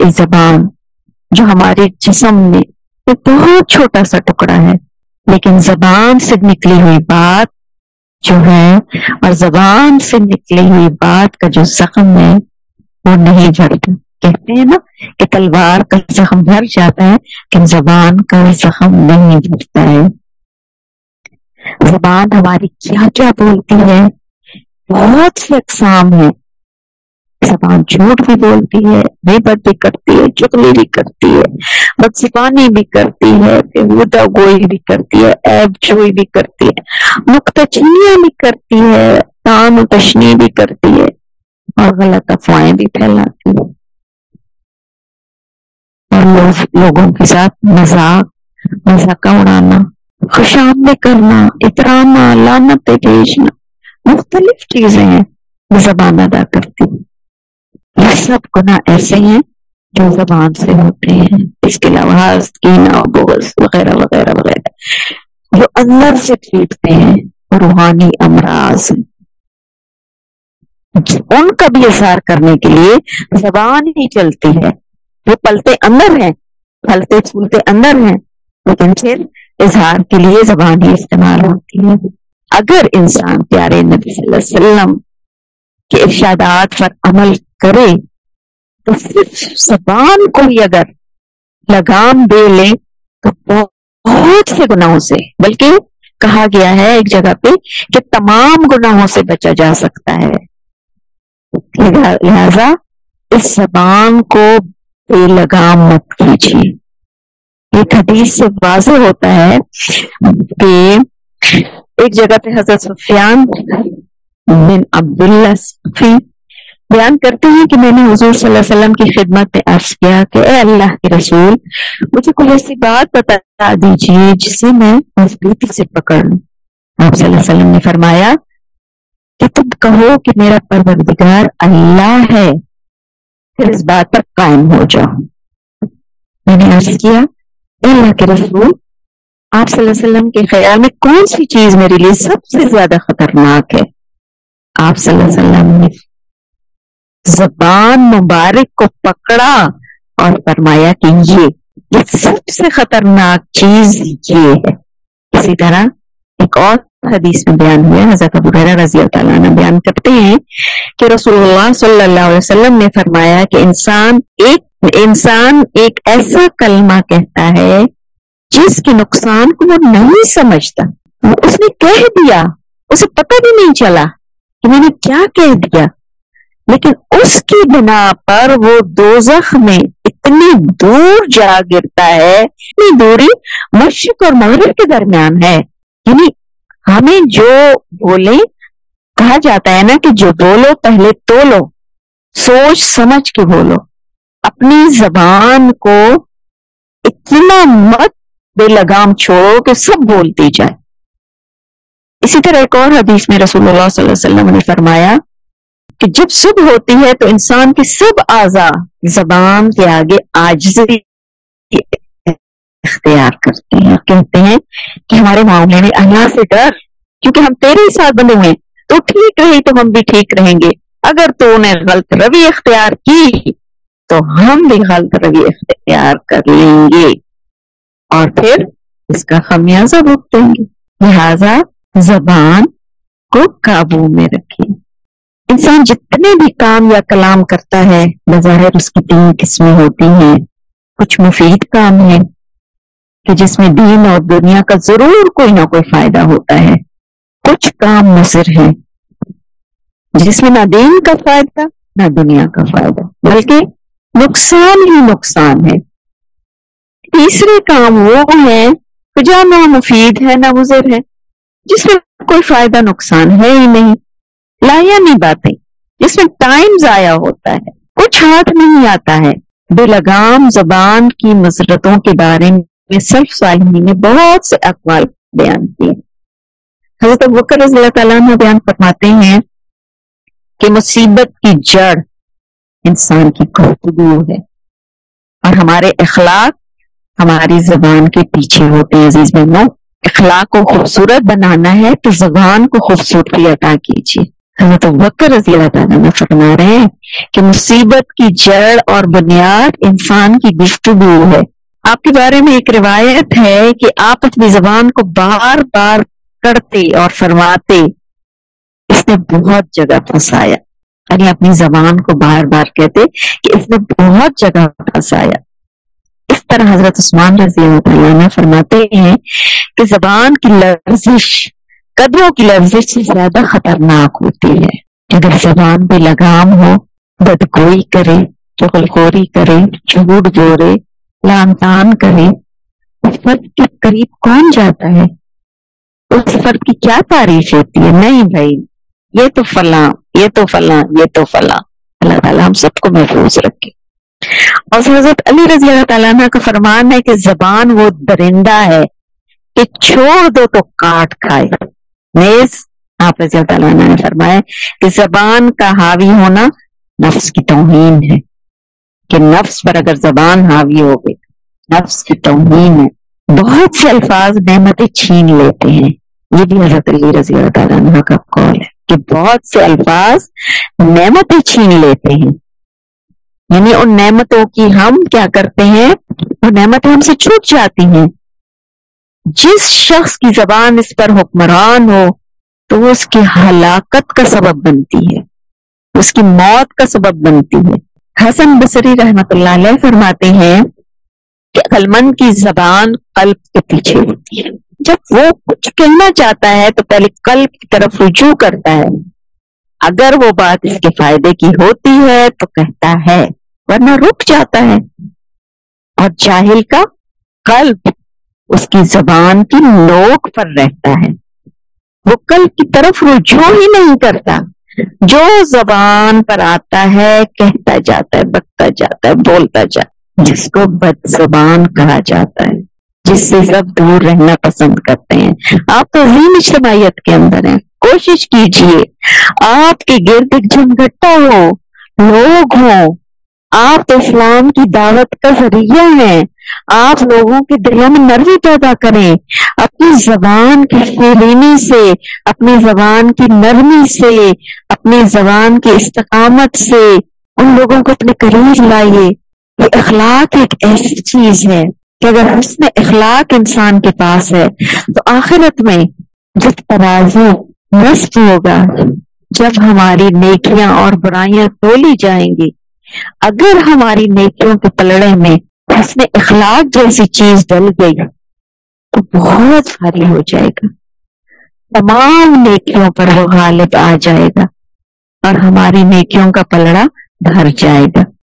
ایک زبان جو ہمارے جسم میں ایک بہت چھوٹا سا ٹکڑا ہے، لیکن زبان سے نکلی ہوئی بات جو ہے اور زبان سے نکلی ہوئی بات کا جو زخم ہے، وہ نہیں جھڑتا کہتے ہیں نا کہ تلوار کا زخم جھڑ جاتا ہے، لیکن زبان کا زخم نہیں جھڑتا ہے۔ زبان ہماری کیا کیا بولتی ہے؟ بہت سی اقسام ہے زبان جھوٹ بھی بولتی ہے بد بھی کرتی ہے چکلی بھی کرتی ہے بد زبانی بھی کرتی ہے گوئی بھی کرتی ہے ایب چوئی بھی کرتی ہے، نقطہ چینیاں بھی کرتی ہے، تان و تشنی بھی کرتی ہے اور غلط افواہیں بھی پھیلاتی ہے اور لوگ لوگوں کے ساتھ مذاق مذاق اڑانا خوشام کرنا اترانا لانت بھیجنا مختلف چیزیں ہیں زبان ادا کرتی یہ سب گناہ ایسے ہیں جو زبان سے ہوتے ہیں۔ اس کے علاوہ بغض وغیرہ وغیرہ وغیرہ۔ جو اندر سے ٹھیکتے ہیں، روحانی امراض۔ ان کا بھی اظہار کرنے کے لیے زبان ہی چلتی ہے۔ وہ پلتے اندر ہیں، پھلتے، پھولتے اندر ہیں، لیکن پھر اظہار کے لیے زبان ہی استعمال ہوتی ہے۔ اگر انسان پیارے نبی صلی اللہ علیہ وسلم کے ارشادات پر عمل کرے تو صرف زبان کو ہی اگر لگام دے لے تو بہت سے گناہوں سے، بلکہ کہا گیا ہے ایک جگہ پہ کہ تمام گناہوں سے بچا جا سکتا ہے۔ لہذا اس زبان کو بے لگام مت کیجیے۔ ایک حدیث سے واضح ہوتا ہے کہ ایک جگہ پہ حضرت سفیان بن عبداللہ بیان کرتے ہیں کہ میں نے حضور صلی اللہ علیہ وسلم کی خدمت میں عرض کیا کہ اے اللہ کے رسول، مجھے کوئی ایسی بات بتا دیجیے جسے میں مضبوطی سے پکڑ لوں آپ صلی اللہ علیہ وسلم نے فرمایا، کہ تم کہو کہ میرا پروردگار اللہ ہے، پھر اس بات پر قائم ہو جاؤ۔ میں نے عرض کیا، اے اللہ کے رسول، آپ صلی اللہ علیہ وسلم کے خیال میں کون سی چیز میرے لیے سب سے زیادہ خطرناک ہے؟ آپ صلی اللہ علیہ وسلم نے زبان مبارک کو پکڑا اور فرمایا کہ یہ یہ سب سے خطرناک چیز یہ ہے۔ اسی طرح ایک اور حدیث میں بیان ہوا حضرت رضی اللہ تعالیٰ نے بیان کرتے ہیں کہ رسول اللہ صلی اللہ علیہ وسلم نے فرمایا کہ انسان ایک انسان ایک ایسا کلمہ کہتا ہے جس کے نقصان کو وہ نہیں سمجھتا۔ اس نے کہہ دیا، اسے پتہ بھی نہیں چلا کہ میں نے کیا کہہ دیا۔ لیکن اس کی بنا پر وہ دوزخ میں اتنی دور جا گرتا ہے، اتنی دوری مشرق اور مغرب کے درمیان ہے۔ یعنی ہمیں جو بولے کہا جاتا ہے نا کہ جو بولو پہلے تو لو سوچ سمجھ کے بولو۔ اپنی زبان کو اتنا مت بے لگام چھوڑو کہ سب بولتی جائے اسی طرح ایک اور حدیث میں رسول اللہ صلی اللہ علیہ وسلم نے فرمایا کہ جب صبح ہوتی ہے تو انسان کے سب اعضا زبان کے آگے آجزی اختیار کرتے ہیں اور کہتے ہیں کہ ہمارے معاملے میں اللہ سے ڈر، کیونکہ ہم تیرے ہی ساتھ بنے ہوئے، تو ٹھیک رہی تو ہم بھی ٹھیک رہیں گے۔ اگر تو انہیں غلط روی اختیار کی، تو ہم بھی غلط روی اختیار کر لیں گے۔ اور پھر اس کا خمیازہ بھوک دیں گے۔ لہذا زبان کو قابو میں رکھے انسان جتنے بھی کام یا کلام کرتا ہے بظاہر اس کی تین قسمیں ہوتی ہیں۔ کچھ مفید کام ہے کہ جس میں دین اور دنیا کا ضرور کوئی نہ کوئی فائدہ ہوتا ہے۔ کچھ کام مصر ہے جس میں نہ دین کا فائدہ، نہ دنیا کا فائدہ، بلکہ نقصان ہی نقصان ہے۔ تیسرے کام وہ ہے جو نہ مفید ہے نہ گزر ہے، جس میں کوئی فائدہ نقصان ہے ہی نہیں۔ لایا نہیں باتیں جس میں ٹائم ضائع ہوتا ہے، کچھ ہاتھ نہیں آتا ہے۔ بے لگام زبان کی مزرتوں کے بارے میں سلف صالحین نے بہت سے اقوال بیان کیے۔ حضرت بکر رضی اللہ تعالیٰ نے بیان فرماتے ہیں کہ مصیبت کی جڑ انسان کی گفتگو ہے اور ہمارے اخلاق ہماری زبان کے پیچھے ہوتے ہیں۔ عزیز بہنوں، اخلاق کو خوبصورت بنانا ہے تو زبان کو خوبصورتی عطا کیجیے۔ حضرت بکر رضی اللہ تعالیٰ نے فرما رہے ہیں کہ مصیبت کی جڑ اور بنیاد انسان کی گفتگو ہے۔ آپ کے بارے میں ایک روایت ہے کہ آپ اپنی زبان کو بار بار کرتے اور فرماتے۔ اس نے بہت جگہ پھنسایا۔ یعنی اپنی زبان کو بار بار کہتے کہ اس نے بہت جگہ پھنسایا۔ اس طرح حضرت عثمان رضی اللہ عنہ فرماتے ہیں کہ زبان کی لرزش قدروں کی لفظ سے زیادہ خطرناک ہوتی ہے۔ اگر زبان پہ لگام ہو، بدگوئی کرے، چغلخوری کرے، جھوٹ بورے لان تان کرے، اس فرد کے قریب کون جاتا ہے؟ اس فرد کی کیا تعریف ہوتی ہے؟ نہیں بھائی، یہ تو فلاں، یہ تو فلاں، یہ تو فلاں۔ اللہ تعالیٰ ہم سب کو محفوظ رکھے۔ اور حضرت علی رضی اللہ تعالیٰ کا فرمان ہے کہ زبان وہ درندہ ہے کہ چھوڑ دو تو کاٹ کھائے۔ نیز آپ رضی اللہ تعالیٰ نے فرمایا کہ زبان کا حاوی ہونا نفس کی توہین ہے۔ کہ نفس پر اگر زبان حاوی ہو گئی، نفس کی توہین ہے۔ بہت سے الفاظ نعمتیں چھین لیتے ہیں۔ یہ بھی حضرت علی رضی اللہ تعالیٰ عنہ کا قول ہے کہ بہت سے الفاظ نعمتیں چھین لیتے ہیں۔ یعنی ان نعمتوں کی ہم کیا کرتے ہیں؟ وہ نعمتیں ہم سے چھوٹ جاتی ہیں۔ جس شخص کی زبان اس پر حکمران ہو، تو وہ اس کی ہلاکت کا سبب بنتی ہے۔ اس کی موت کا سبب بنتی ہے۔ حسن بصری رحمت اللہ علیہ فرماتے ہیں کہ قلمن کی زبان قلب کے پیچھے ہوتی ہے۔ جب وہ کچھ کہنا چاہتا ہے، تو پہلے قلب کی طرف رجوع کرتا ہے۔ اگر وہ بات اس کے فائدے کی ہوتی ہے، تو کہتا ہے، ورنہ رک جاتا ہے۔ اور جاہل کا قلب اس کی زبان کی نوک پر رہتا ہے۔ وہ کل کی طرف رجوع ہی نہیں کرتا۔ جو زبان پر آتا ہے، کہتا جاتا ہے، بکتا جاتا ہے، بولتا جاتا ہے۔ جس کو بد زبان کہا جاتا ہے۔ جس سے سب دور رہنا پسند کرتے ہیں۔ آپ تو عظیم اجتماعیت کے اندر ہیں۔ کوشش کیجیے۔ آپ کے گرد ایک جھنگٹا ہو، لوگ ہوں۔ آپ اسلام کی دعوت کا ذریعہ ہیں۔ آپ لوگوں کے دلوں میں نرمی پیدا کریں۔ اپنی زبان کی شیرینی سے، اپنی زبان کی نرمی سے، اپنی زبان کی استقامت سے ان لوگوں کو اپنے قریب لائیے۔ یہ اخلاق ایک ایسی چیز ہے کہ اگر حسن اخلاق انسان کے پاس ہے، تو آخرت میں جب ترازو نصب ہوگا، جب ہماری نیکیاں اور برائیاں تولی جائیں گی اگر ہماری نیکیوں کے پلڑے میں حسن اخلاق جیسی چیز ڈل گئی تو بہت ساری ہو جائے گا۔ تمام نیکیوں پر وہ غالب آ جائے گا اور ہماری نیکیوں کا پلڑا بھر جائے گا۔